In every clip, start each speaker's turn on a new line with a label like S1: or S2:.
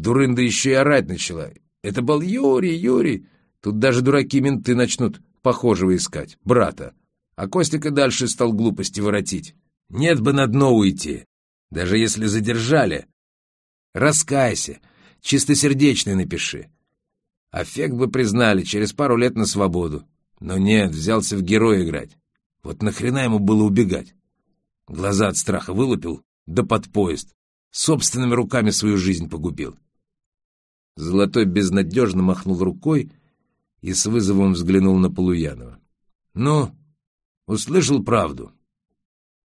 S1: Дурында еще и орать начала. Это был Юрий, Юрий. Тут даже дураки-менты начнут похожего искать, брата. А Костика дальше стал глупости воротить. Нет бы на дно уйти, даже если задержали. Раскайся, чистосердечный напиши. Аффект бы признали через пару лет на свободу. Но нет, взялся в героя играть. Вот нахрена ему было убегать? Глаза от страха вылупил, да под поезд. Собственными руками свою жизнь погубил. Золотой безнадежно махнул рукой и с вызовом взглянул на Полуянова. — Ну, услышал правду?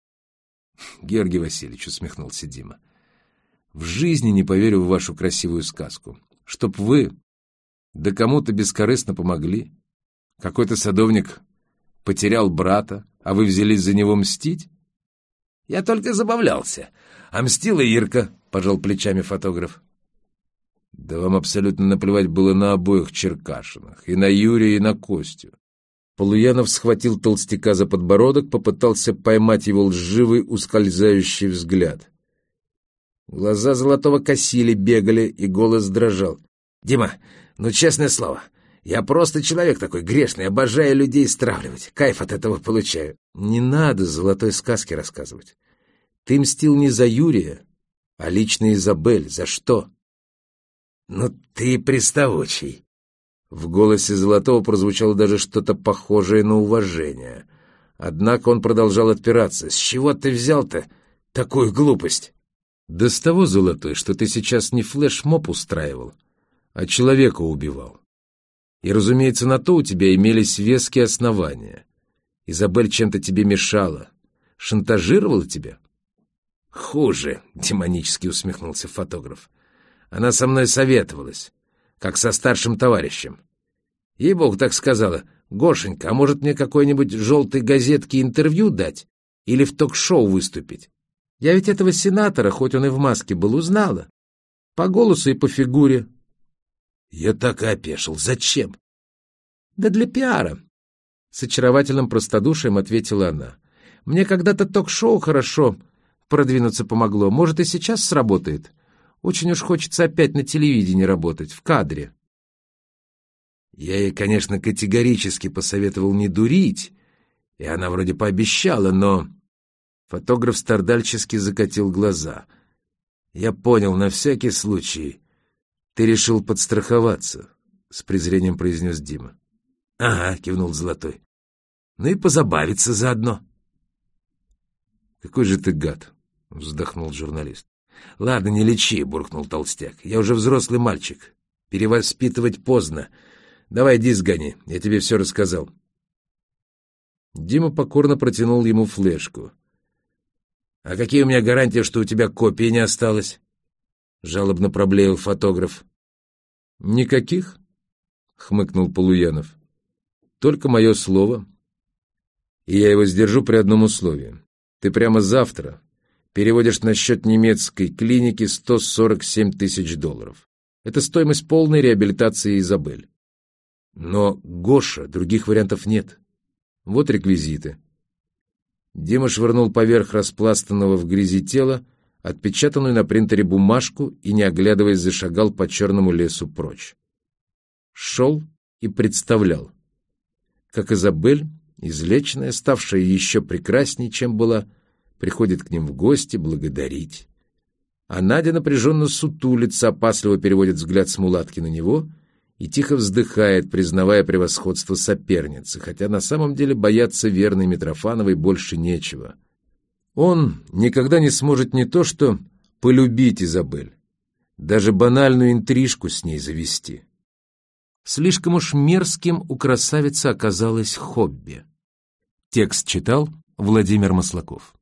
S1: — Георгий Васильевич, — усмехнулся Дима, — в жизни не поверю в вашу красивую сказку. Чтоб вы да кому-то бескорыстно помогли. Какой-то садовник потерял брата, а вы взялись за него мстить? — Я только забавлялся. А мстила Ирка, — пожал плечами фотограф. Да вам абсолютно наплевать было на обоих Черкашинах, и на Юрия, и на Костю. Полуянов схватил толстяка за подбородок, попытался поймать его лживый, ускользающий взгляд. Глаза Золотого косили, бегали, и голос дрожал. — Дима, ну, честное слово, я просто человек такой грешный, обожаю людей стравливать, кайф от этого получаю. Не надо золотой сказки рассказывать. Ты мстил не за Юрия, а лично Изабель. За что? «Ну ты приставучий!» В голосе Золотого прозвучало даже что-то похожее на уважение. Однако он продолжал отпираться. «С чего ты взял-то такую глупость?» «Да с того, Золотой, что ты сейчас не флешмоб устраивал, а человека убивал. И, разумеется, на то у тебя имелись веские основания. Изабель чем-то тебе мешала, шантажировала тебя?» «Хуже», — демонически усмехнулся фотограф. Она со мной советовалась, как со старшим товарищем. Ей-богу так сказала, «Гошенька, а может мне какой-нибудь желтой газетке интервью дать? Или в ток-шоу выступить? Я ведь этого сенатора, хоть он и в маске был, узнала. По голосу и по фигуре». Я так и опешил. «Зачем?» «Да для пиара», — с очаровательным простодушием ответила она. «Мне когда-то ток-шоу хорошо продвинуться помогло. Может, и сейчас сработает. Очень уж хочется опять на телевидении работать, в кадре. Я ей, конечно, категорически посоветовал не дурить, и она вроде пообещала, но... Фотограф стардальчески закатил глаза. Я понял, на всякий случай. Ты решил подстраховаться, — с презрением произнес Дима. — Ага, — кивнул Золотой. — Ну и позабавиться заодно. — Какой же ты гад, — вздохнул журналист. «Ладно, не лечи», — буркнул толстяк. «Я уже взрослый мальчик. Перевоспитывать поздно. Давай иди сгони, я тебе все рассказал». Дима покорно протянул ему флешку. «А какие у меня гарантии, что у тебя копии не осталось?» — жалобно проблеял фотограф. «Никаких?» — хмыкнул Полуянов. «Только мое слово. И я его сдержу при одном условии. Ты прямо завтра переводишь на счет немецкой клиники 147 тысяч долларов. Это стоимость полной реабилитации Изабель. Но, Гоша, других вариантов нет. Вот реквизиты. Дима швырнул поверх распластанного в грязи тела отпечатанную на принтере бумажку и, не оглядываясь, зашагал по черному лесу прочь. Шел и представлял, как Изабель, излеченная, ставшая еще прекрасней, чем была, приходит к ним в гости благодарить. А Надя напряженно сутулится, опасливо переводит взгляд с мулатки на него и тихо вздыхает, признавая превосходство соперницы, хотя на самом деле бояться верной Митрофановой больше нечего. Он никогда не сможет не то что полюбить Изабель, даже банальную интрижку с ней завести. Слишком уж мерзким у красавицы оказалось хобби. Текст читал Владимир Маслаков.